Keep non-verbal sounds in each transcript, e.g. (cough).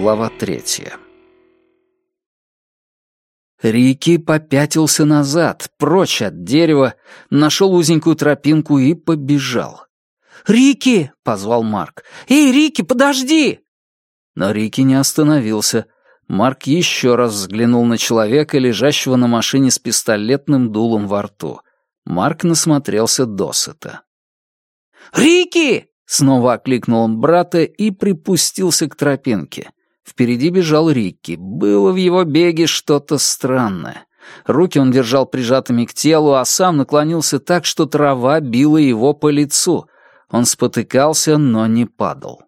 Глава третья. Рики попятился назад, прочь от дерева, нашел узенькую тропинку и побежал. «Рики!» — позвал Марк. «Эй, Рики, подожди!» Но Рики не остановился. Марк еще раз взглянул на человека, лежащего на машине с пистолетным дулом во рту. Марк насмотрелся досыта. «Рики!» — снова окликнул он брата и припустился к тропинке. Впереди бежал Рикки. Было в его беге что-то странное. Руки он держал прижатыми к телу, а сам наклонился так, что трава била его по лицу. Он спотыкался, но не падал.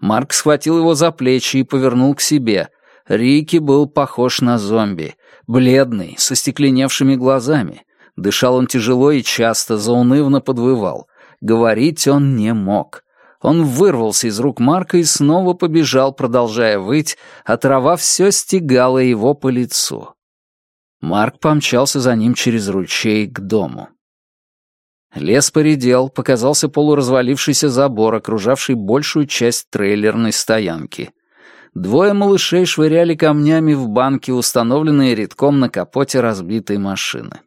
Марк схватил его за плечи и повернул к себе. Рики был похож на зомби. Бледный, со стекленевшими глазами. Дышал он тяжело и часто, заунывно подвывал. Говорить он не мог. Он вырвался из рук Марка и снова побежал, продолжая выть, а трава все стегала его по лицу. Марк помчался за ним через ручей к дому. Лес поредел, показался полуразвалившийся забор, окружавший большую часть трейлерной стоянки. Двое малышей швыряли камнями в банки, установленные редком на капоте разбитой машины.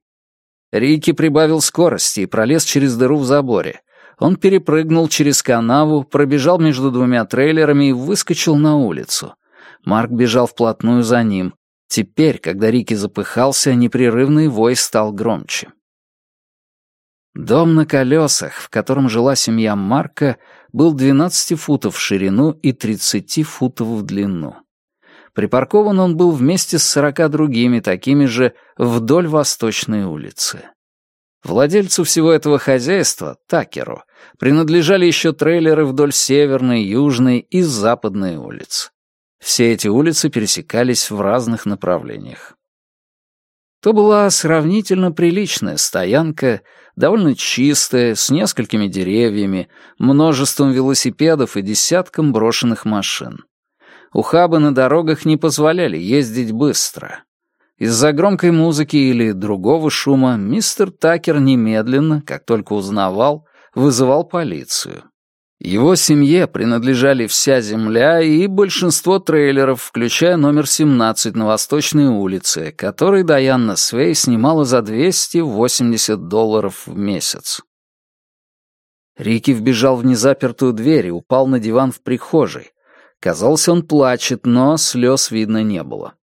Рики прибавил скорости и пролез через дыру в заборе. Он перепрыгнул через канаву, пробежал между двумя трейлерами и выскочил на улицу. Марк бежал вплотную за ним. Теперь, когда Рики запыхался, непрерывный вой стал громче. Дом на колесах, в котором жила семья Марка, был 12 футов в ширину и 30 футов в длину. Припаркован он был вместе с сорока другими такими же вдоль Восточной улицы. Владельцу всего этого хозяйства, Такеру, принадлежали еще трейлеры вдоль Северной, Южной и Западной улиц. Все эти улицы пересекались в разных направлениях. То была сравнительно приличная стоянка, довольно чистая, с несколькими деревьями, множеством велосипедов и десятком брошенных машин. Ухабы на дорогах не позволяли ездить быстро. Из-за громкой музыки или другого шума мистер Такер немедленно, как только узнавал, вызывал полицию. Его семье принадлежали вся земля и большинство трейлеров, включая номер 17 на Восточной улице, который Дайанна Свей снимала за 280 долларов в месяц. Рики вбежал в незапертую дверь и упал на диван в прихожей. Казалось, он плачет, но слез видно не было.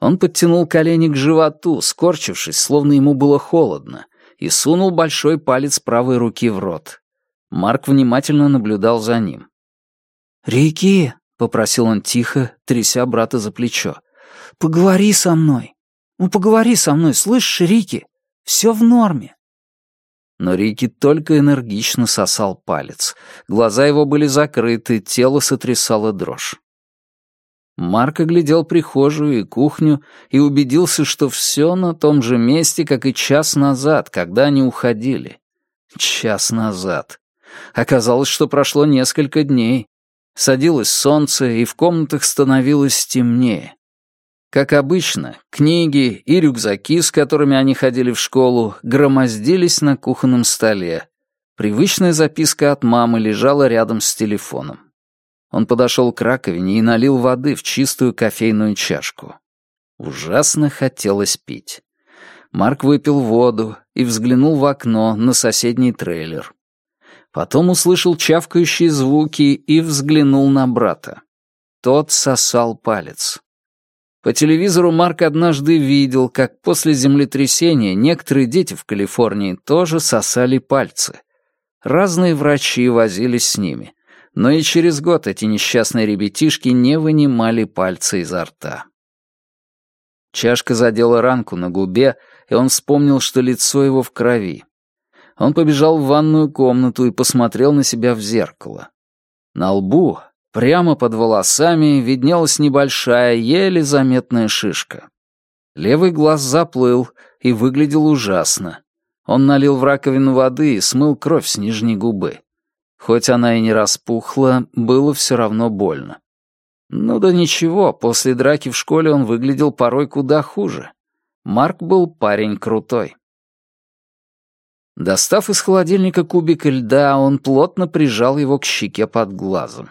Он подтянул колени к животу, скорчившись, словно ему было холодно, и сунул большой палец правой руки в рот. Марк внимательно наблюдал за ним. «Рики», — попросил он тихо, тряся брата за плечо, — «поговори со мной. Ну, поговори со мной, слышишь, Рики? Все в норме». Но Рики только энергично сосал палец. Глаза его были закрыты, тело сотрясало дрожь. Марк оглядел прихожую и кухню и убедился, что все на том же месте, как и час назад, когда они уходили. Час назад. Оказалось, что прошло несколько дней. Садилось солнце, и в комнатах становилось темнее. Как обычно, книги и рюкзаки, с которыми они ходили в школу, громоздились на кухонном столе. Привычная записка от мамы лежала рядом с телефоном. Он подошел к раковине и налил воды в чистую кофейную чашку. Ужасно хотелось пить. Марк выпил воду и взглянул в окно на соседний трейлер. Потом услышал чавкающие звуки и взглянул на брата. Тот сосал палец. По телевизору Марк однажды видел, как после землетрясения некоторые дети в Калифорнии тоже сосали пальцы. Разные врачи возились с ними но и через год эти несчастные ребятишки не вынимали пальцы изо рта. Чашка задела ранку на губе, и он вспомнил, что лицо его в крови. Он побежал в ванную комнату и посмотрел на себя в зеркало. На лбу, прямо под волосами, виднелась небольшая, еле заметная шишка. Левый глаз заплыл и выглядел ужасно. Он налил в раковину воды и смыл кровь с нижней губы. Хоть она и не распухла, было все равно больно. Ну да ничего, после драки в школе он выглядел порой куда хуже. Марк был парень крутой. Достав из холодильника кубик льда, он плотно прижал его к щеке под глазом.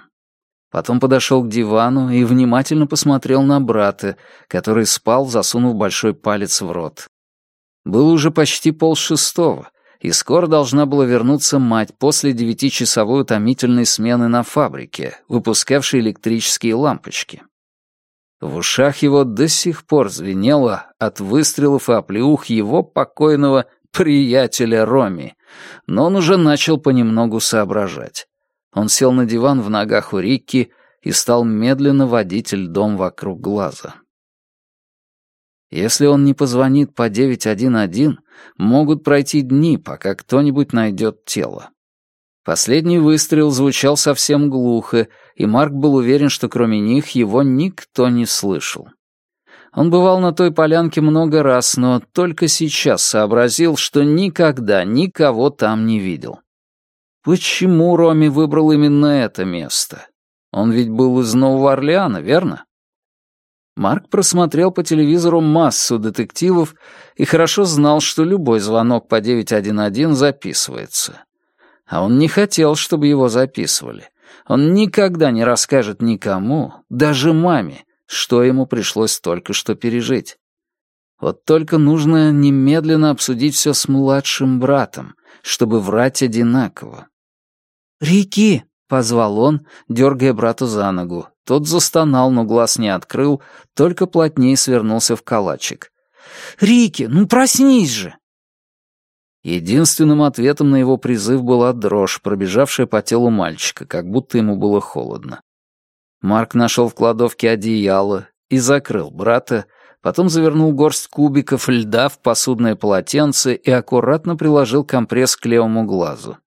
Потом подошел к дивану и внимательно посмотрел на брата, который спал, засунув большой палец в рот. Было уже почти полшестого, и скоро должна была вернуться мать после девятичасовой утомительной смены на фабрике, выпускавшей электрические лампочки. В ушах его до сих пор звенело от выстрелов и оплеух его покойного приятеля Роми, но он уже начал понемногу соображать. Он сел на диван в ногах у Рикки и стал медленно водить льдом вокруг глаза. Если он не позвонит по 911, могут пройти дни, пока кто-нибудь найдет тело. Последний выстрел звучал совсем глухо, и Марк был уверен, что кроме них его никто не слышал. Он бывал на той полянке много раз, но только сейчас сообразил, что никогда никого там не видел. Почему Роми выбрал именно это место? Он ведь был из Нового Орлеана, верно? Марк просмотрел по телевизору массу детективов и хорошо знал, что любой звонок по 911 записывается. А он не хотел, чтобы его записывали. Он никогда не расскажет никому, даже маме, что ему пришлось только что пережить. Вот только нужно немедленно обсудить все с младшим братом, чтобы врать одинаково. «Рики!» — позвал он, дергая брату за ногу. Тот застонал, но глаз не открыл, только плотнее свернулся в калачик. «Рики, ну проснись же!» Единственным ответом на его призыв была дрожь, пробежавшая по телу мальчика, как будто ему было холодно. Марк нашел в кладовке одеяло и закрыл брата, потом завернул горсть кубиков льда в посудное полотенце и аккуратно приложил компресс к левому глазу.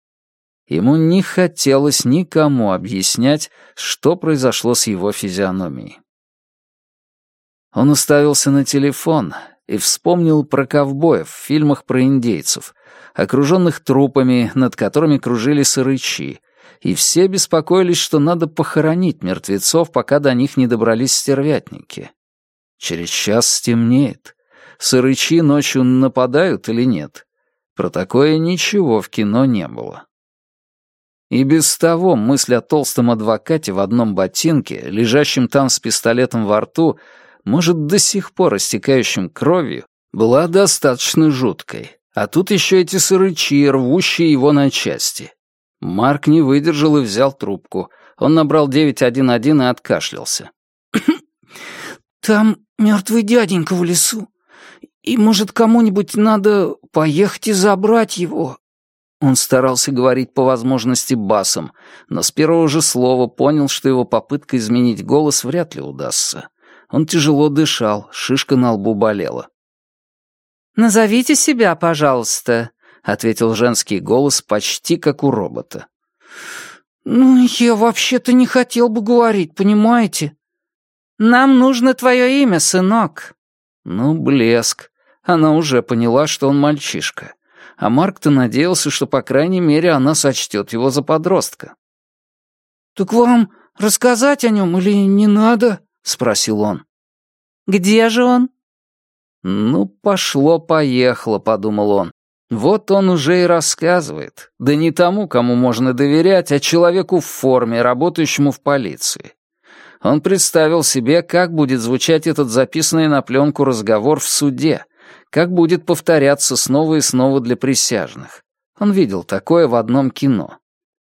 Ему не хотелось никому объяснять, что произошло с его физиономией. Он уставился на телефон и вспомнил про ковбоев в фильмах про индейцев, окруженных трупами, над которыми кружили сырычи, и все беспокоились, что надо похоронить мертвецов, пока до них не добрались стервятники. Через час стемнеет. Сырычи ночью нападают или нет? Про такое ничего в кино не было. И без того мысль о толстом адвокате в одном ботинке, лежащем там с пистолетом во рту, может, до сих пор истекающим кровью, была достаточно жуткой. А тут еще эти сырычи, рвущие его на части. Марк не выдержал и взял трубку. Он набрал 911 и откашлялся. (coughs) «Там мертвый дяденька в лесу. И, может, кому-нибудь надо поехать и забрать его, он старался говорить по возможности басом, но с первого же слова понял, что его попытка изменить голос вряд ли удастся. Он тяжело дышал, шишка на лбу болела. «Назовите себя, пожалуйста», — ответил женский голос почти как у робота. «Ну, я вообще-то не хотел бы говорить, понимаете?» «Нам нужно твое имя, сынок». Ну, блеск. Она уже поняла, что он мальчишка а Марк-то надеялся, что, по крайней мере, она сочтет его за подростка. «Так вам рассказать о нем или не надо?» — спросил он. «Где же он?» «Ну, пошло-поехало», — подумал он. «Вот он уже и рассказывает. Да не тому, кому можно доверять, а человеку в форме, работающему в полиции». Он представил себе, как будет звучать этот записанный на пленку разговор в суде — как будет повторяться снова и снова для присяжных. Он видел такое в одном кино.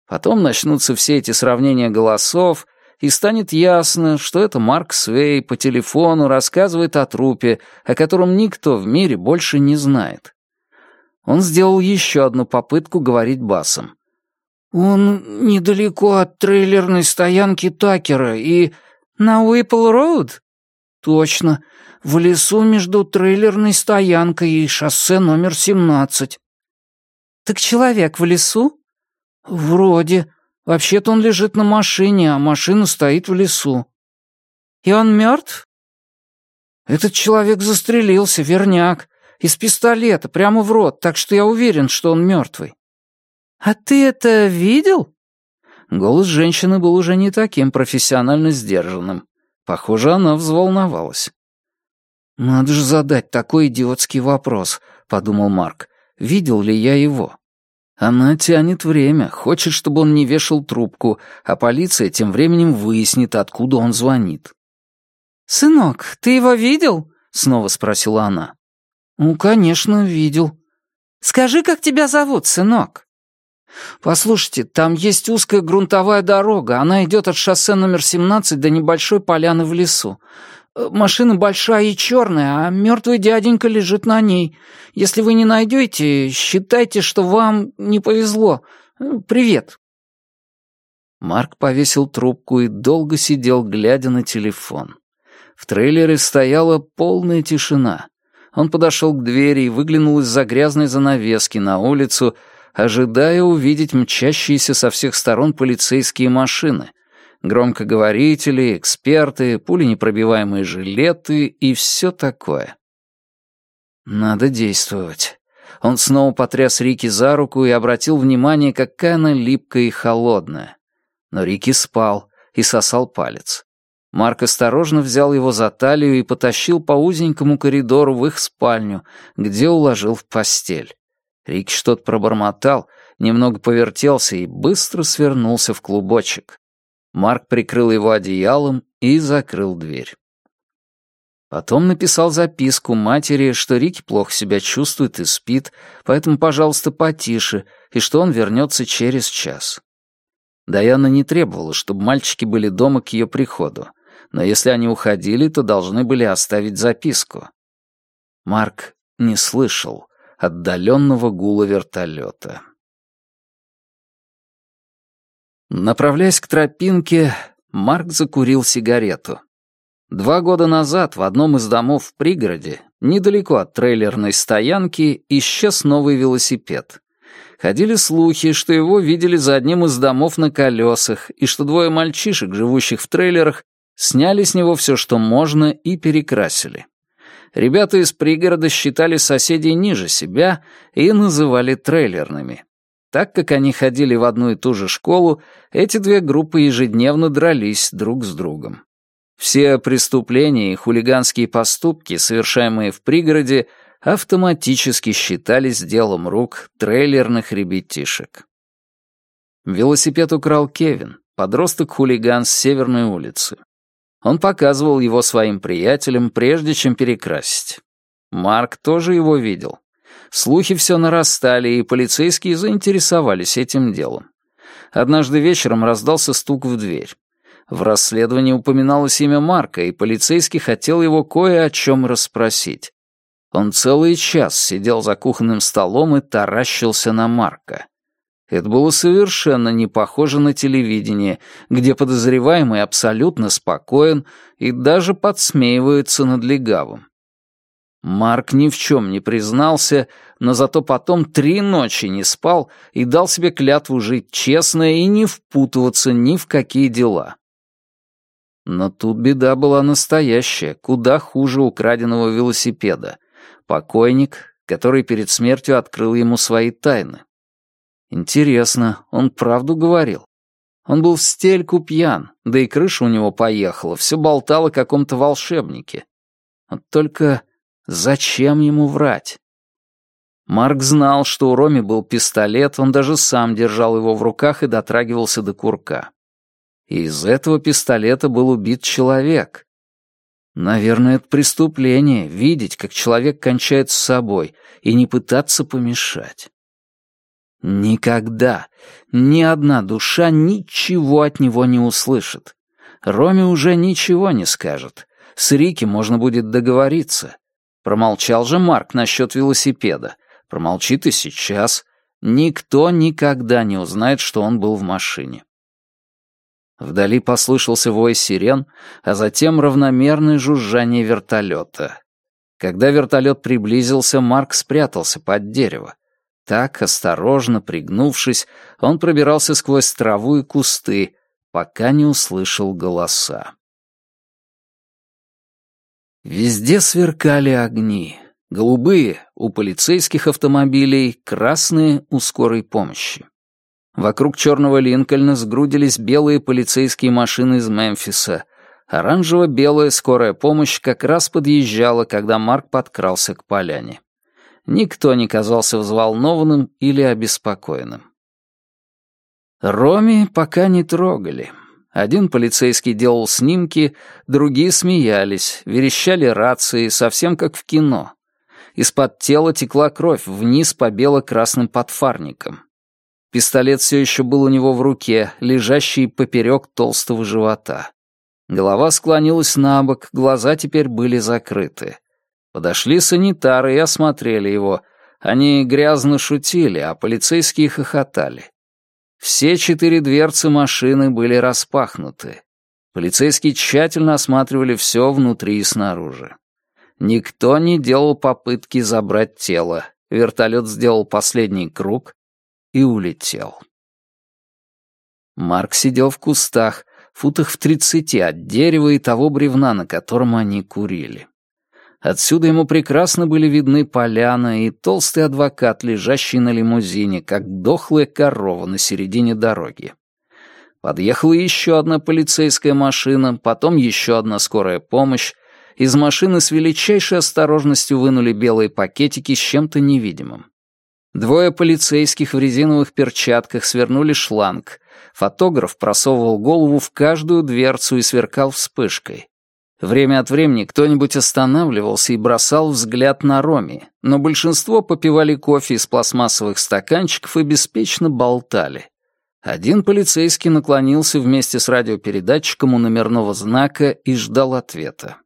Потом начнутся все эти сравнения голосов, и станет ясно, что это Марк Свей по телефону рассказывает о трупе, о котором никто в мире больше не знает. Он сделал еще одну попытку говорить басом. «Он недалеко от трейлерной стоянки Такера и...» «На Уиппл-Роуд?» «Точно в лесу между трейлерной стоянкой и шоссе номер 17. Так человек в лесу? Вроде. Вообще-то он лежит на машине, а машина стоит в лесу. И он мертв? Этот человек застрелился, верняк, из пистолета, прямо в рот, так что я уверен, что он мертвый. А ты это видел? Голос женщины был уже не таким профессионально сдержанным. Похоже, она взволновалась. «Надо же задать такой идиотский вопрос», — подумал Марк. «Видел ли я его?» Она тянет время, хочет, чтобы он не вешал трубку, а полиция тем временем выяснит, откуда он звонит. «Сынок, ты его видел?» — снова спросила она. «Ну, конечно, видел». «Скажи, как тебя зовут, сынок?» «Послушайте, там есть узкая грунтовая дорога. Она идет от шоссе номер 17 до небольшой поляны в лесу. Э, машина большая и черная, а мертвый дяденька лежит на ней. Если вы не найдете, считайте, что вам не повезло. Э, привет». Марк повесил трубку и долго сидел, глядя на телефон. В трейлере стояла полная тишина. Он подошел к двери и выглянул из-за грязной занавески на улицу, ожидая увидеть мчащиеся со всех сторон полицейские машины, громкоговорители, эксперты, пуленепробиваемые жилеты и все такое. Надо действовать. Он снова потряс Рики за руку и обратил внимание, какая она липкая и холодная. Но Рики спал и сосал палец. Марк осторожно взял его за талию и потащил по узенькому коридору в их спальню, где уложил в постель. Рики что-то пробормотал, немного повертелся и быстро свернулся в клубочек. Марк прикрыл его одеялом и закрыл дверь. Потом написал записку матери, что Рики плохо себя чувствует и спит, поэтому, пожалуйста, потише, и что он вернется через час. Даяна не требовала, чтобы мальчики были дома к ее приходу, но если они уходили, то должны были оставить записку. Марк не слышал отдаленного гула вертолета. Направляясь к тропинке, Марк закурил сигарету. Два года назад в одном из домов в пригороде, недалеко от трейлерной стоянки, исчез новый велосипед. Ходили слухи, что его видели за одним из домов на колесах, и что двое мальчишек, живущих в трейлерах, сняли с него все, что можно, и перекрасили. Ребята из пригорода считали соседей ниже себя и называли трейлерными. Так как они ходили в одну и ту же школу, эти две группы ежедневно дрались друг с другом. Все преступления и хулиганские поступки, совершаемые в пригороде, автоматически считались делом рук трейлерных ребятишек. Велосипед украл Кевин, подросток-хулиган с Северной улицы. Он показывал его своим приятелям, прежде чем перекрасить. Марк тоже его видел. Слухи все нарастали, и полицейские заинтересовались этим делом. Однажды вечером раздался стук в дверь. В расследовании упоминалось имя Марка, и полицейский хотел его кое о чем расспросить. Он целый час сидел за кухонным столом и таращился на Марка. Это было совершенно не похоже на телевидение, где подозреваемый абсолютно спокоен и даже подсмеивается над легавым. Марк ни в чем не признался, но зато потом три ночи не спал и дал себе клятву жить честно и не впутываться ни в какие дела. Но тут беда была настоящая, куда хуже украденного велосипеда. Покойник, который перед смертью открыл ему свои тайны. Интересно, он правду говорил? Он был в стельку пьян, да и крыша у него поехала, все болтало о каком-то волшебнике. Вот только Зачем ему врать? Марк знал, что у Роми был пистолет, он даже сам держал его в руках и дотрагивался до курка. И из этого пистолета был убит человек. Наверное, это преступление — видеть, как человек кончает с собой, и не пытаться помешать. Никогда ни одна душа ничего от него не услышит. Роме уже ничего не скажет. С Рики можно будет договориться. Промолчал же Марк насчет велосипеда. Промолчит и сейчас. Никто никогда не узнает, что он был в машине. Вдали послышался вой сирен, а затем равномерное жужжание вертолета. Когда вертолет приблизился, Марк спрятался под дерево. Так, осторожно пригнувшись, он пробирался сквозь траву и кусты, пока не услышал голоса. Везде сверкали огни. Голубые — у полицейских автомобилей, красные — у скорой помощи. Вокруг черного Линкольна сгрудились белые полицейские машины из Мемфиса. Оранжево-белая скорая помощь как раз подъезжала, когда Марк подкрался к поляне. Никто не казался взволнованным или обеспокоенным. Роми пока не трогали. Один полицейский делал снимки, другие смеялись, верещали рации, совсем как в кино. Из-под тела текла кровь вниз по бело-красным подфарникам. Пистолет все еще был у него в руке, лежащий поперек толстого живота. Голова склонилась на бок, глаза теперь были закрыты. Подошли санитары и осмотрели его. Они грязно шутили, а полицейские хохотали. Все четыре дверцы машины были распахнуты. Полицейские тщательно осматривали все внутри и снаружи. Никто не делал попытки забрать тело. Вертолет сделал последний круг и улетел. Марк сидел в кустах, футах в тридцати от дерева и того бревна, на котором они курили. Отсюда ему прекрасно были видны поляна и толстый адвокат, лежащий на лимузине, как дохлая корова на середине дороги. Подъехала еще одна полицейская машина, потом еще одна скорая помощь. Из машины с величайшей осторожностью вынули белые пакетики с чем-то невидимым. Двое полицейских в резиновых перчатках свернули шланг. Фотограф просовывал голову в каждую дверцу и сверкал вспышкой. Время от времени кто-нибудь останавливался и бросал взгляд на Роми, но большинство попивали кофе из пластмассовых стаканчиков и беспечно болтали. Один полицейский наклонился вместе с радиопередатчиком у номерного знака и ждал ответа.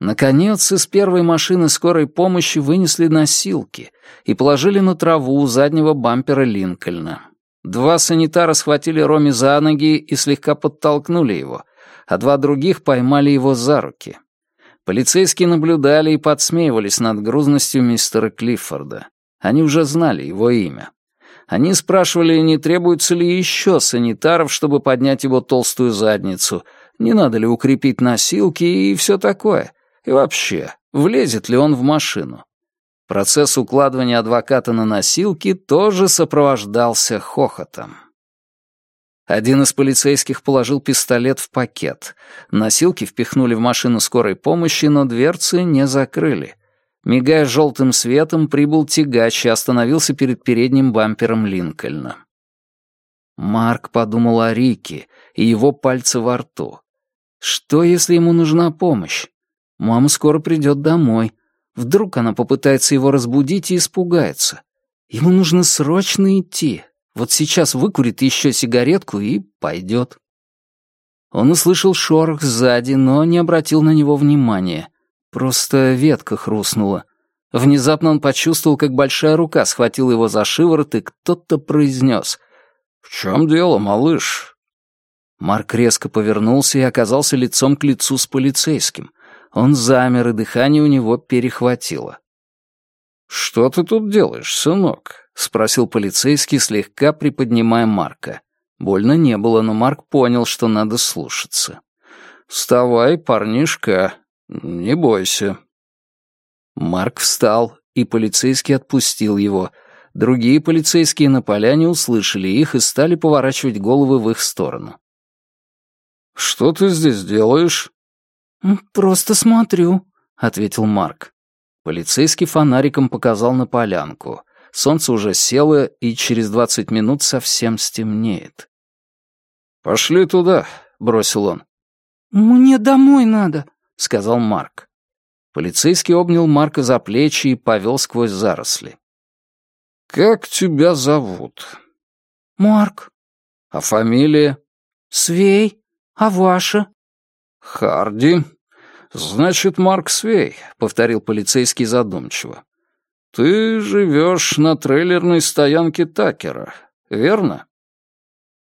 Наконец, из первой машины скорой помощи вынесли носилки и положили на траву у заднего бампера Линкольна. Два санитара схватили Роми за ноги и слегка подтолкнули его, а два других поймали его за руки. Полицейские наблюдали и подсмеивались над грузностью мистера Клиффорда. Они уже знали его имя. Они спрашивали, не требуется ли еще санитаров, чтобы поднять его толстую задницу, не надо ли укрепить носилки и все такое. И вообще, влезет ли он в машину? Процесс укладывания адвоката на носилки тоже сопровождался хохотом. Один из полицейских положил пистолет в пакет. Носилки впихнули в машину скорой помощи, но дверцы не закрыли. Мигая желтым светом, прибыл тягач и остановился перед передним бампером Линкольна. Марк подумал о Рике и его пальце во рту. Что, если ему нужна помощь? Мама скоро придет домой. Вдруг она попытается его разбудить и испугается. Ему нужно срочно идти. Вот сейчас выкурит еще сигаретку и пойдет. Он услышал шорох сзади, но не обратил на него внимания. Просто ветка хрустнула. Внезапно он почувствовал, как большая рука схватила его за шиворот, и кто-то произнес «В чем дело, малыш?» Марк резко повернулся и оказался лицом к лицу с полицейским. Он замер, и дыхание у него перехватило. «Что ты тут делаешь, сынок?» — спросил полицейский, слегка приподнимая Марка. Больно не было, но Марк понял, что надо слушаться. «Вставай, парнишка, не бойся». Марк встал, и полицейский отпустил его. Другие полицейские на поляне услышали их и стали поворачивать головы в их сторону. «Что ты здесь делаешь?» «Просто смотрю», — ответил Марк. Полицейский фонариком показал на полянку. Солнце уже село, и через двадцать минут совсем стемнеет. «Пошли туда», — бросил он. «Мне домой надо», — сказал Марк. Полицейский обнял Марка за плечи и повел сквозь заросли. «Как тебя зовут?» «Марк». «А фамилия?» «Свей. А ваша?» «Харди. Значит, Марк Свей», — повторил полицейский задумчиво. «Ты живешь на трейлерной стоянке Такера, верно?»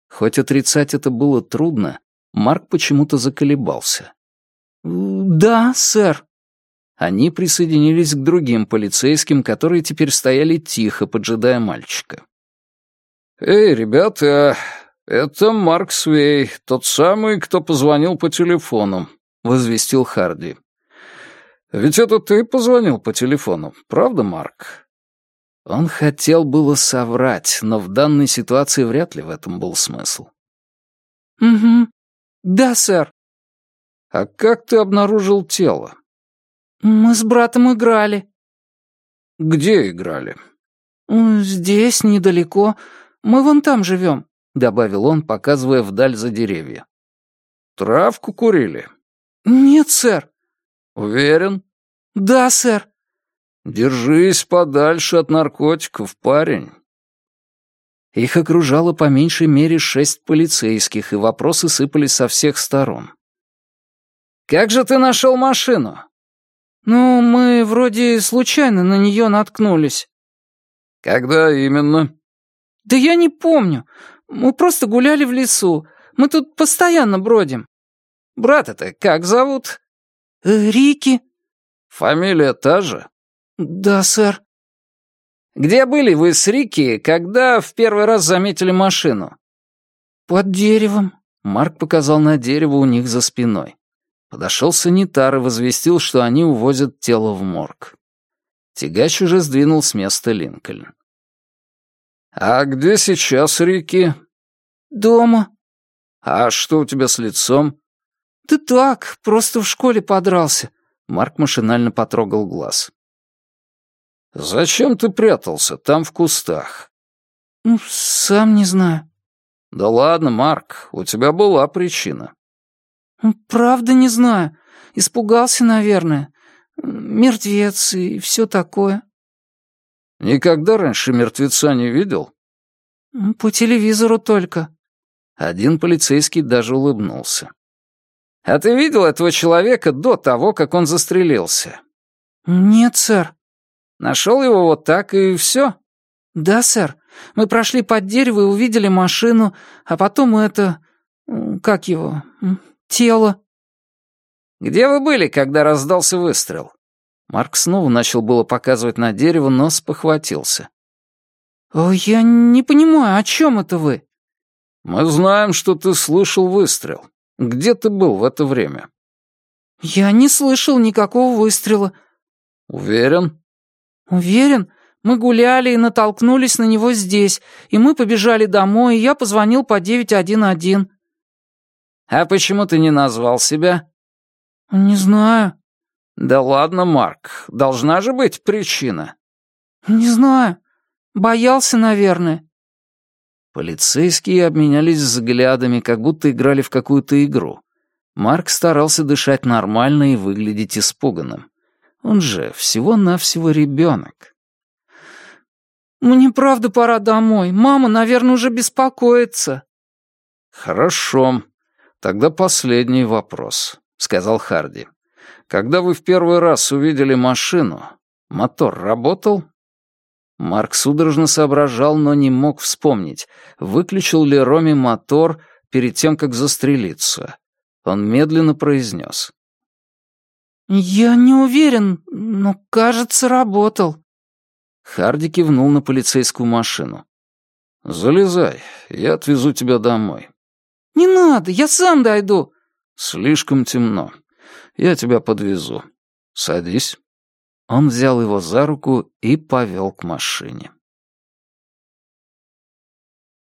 Хоть отрицать это было трудно, Марк почему-то заколебался. «Да, сэр». Они присоединились к другим полицейским, которые теперь стояли тихо, поджидая мальчика. «Эй, ребята, «Это Марк Свей, тот самый, кто позвонил по телефону», — возвестил Харди. «Ведь это ты позвонил по телефону, правда, Марк?» Он хотел было соврать, но в данной ситуации вряд ли в этом был смысл. «Угу. Да, сэр». «А как ты обнаружил тело?» «Мы с братом играли». Где играли?» «Здесь, недалеко. Мы вон там живем», — добавил он, показывая вдаль за деревья. «Травку курили?» «Нет, сэр». «Уверен?» «Да, сэр». «Держись подальше от наркотиков, парень». Их окружало по меньшей мере шесть полицейских, и вопросы сыпались со всех сторон. «Как же ты нашел машину?» «Ну, мы вроде случайно на нее наткнулись». «Когда именно?» «Да я не помню. Мы просто гуляли в лесу. Мы тут постоянно бродим». «Брата-то как зовут?» «Э, «Рики». «Фамилия та же?» «Да, сэр». «Где были вы с Рики, когда в первый раз заметили машину?» «Под деревом», — Марк показал на дерево у них за спиной. Подошел санитар и возвестил, что они увозят тело в морг. Тягач уже сдвинул с места Линкольн. «А где сейчас Рики?» «Дома». «А что у тебя с лицом?» «Да так, просто в школе подрался». Марк машинально потрогал глаз. «Зачем ты прятался там в кустах?» «Ну, сам не знаю». «Да ладно, Марк, у тебя была причина». «Правда не знаю. Испугался, наверное. Мертвец и все такое». «Никогда раньше мертвеца не видел?» «По телевизору только». Один полицейский даже улыбнулся. «А ты видел этого человека до того, как он застрелился?» «Нет, сэр». Нашел его вот так и все?» «Да, сэр. Мы прошли под дерево и увидели машину, а потом это... Как его? Тело». «Где вы были, когда раздался выстрел?» Марк снова начал было показывать на дерево, но спохватился. «Я не понимаю, о чем это вы?» «Мы знаем, что ты слышал выстрел. Где ты был в это время?» «Я не слышал никакого выстрела». «Уверен?» «Уверен. Мы гуляли и натолкнулись на него здесь, и мы побежали домой, и я позвонил по 911». «А почему ты не назвал себя?» «Не знаю». «Да ладно, Марк, должна же быть причина». «Не знаю. Боялся, наверное». Полицейские обменялись взглядами, как будто играли в какую-то игру. Марк старался дышать нормально и выглядеть испуганным. Он же всего-навсего ребенок. «Мне правда пора домой. Мама, наверное, уже беспокоится». «Хорошо. Тогда последний вопрос», — сказал Харди. «Когда вы в первый раз увидели машину, мотор работал?» Марк судорожно соображал, но не мог вспомнить, выключил ли Роми мотор перед тем, как застрелиться. Он медленно произнес. «Я не уверен, но, кажется, работал». Харди кивнул на полицейскую машину. «Залезай, я отвезу тебя домой». «Не надо, я сам дойду». «Слишком темно. Я тебя подвезу. Садись». Он взял его за руку и повел к машине.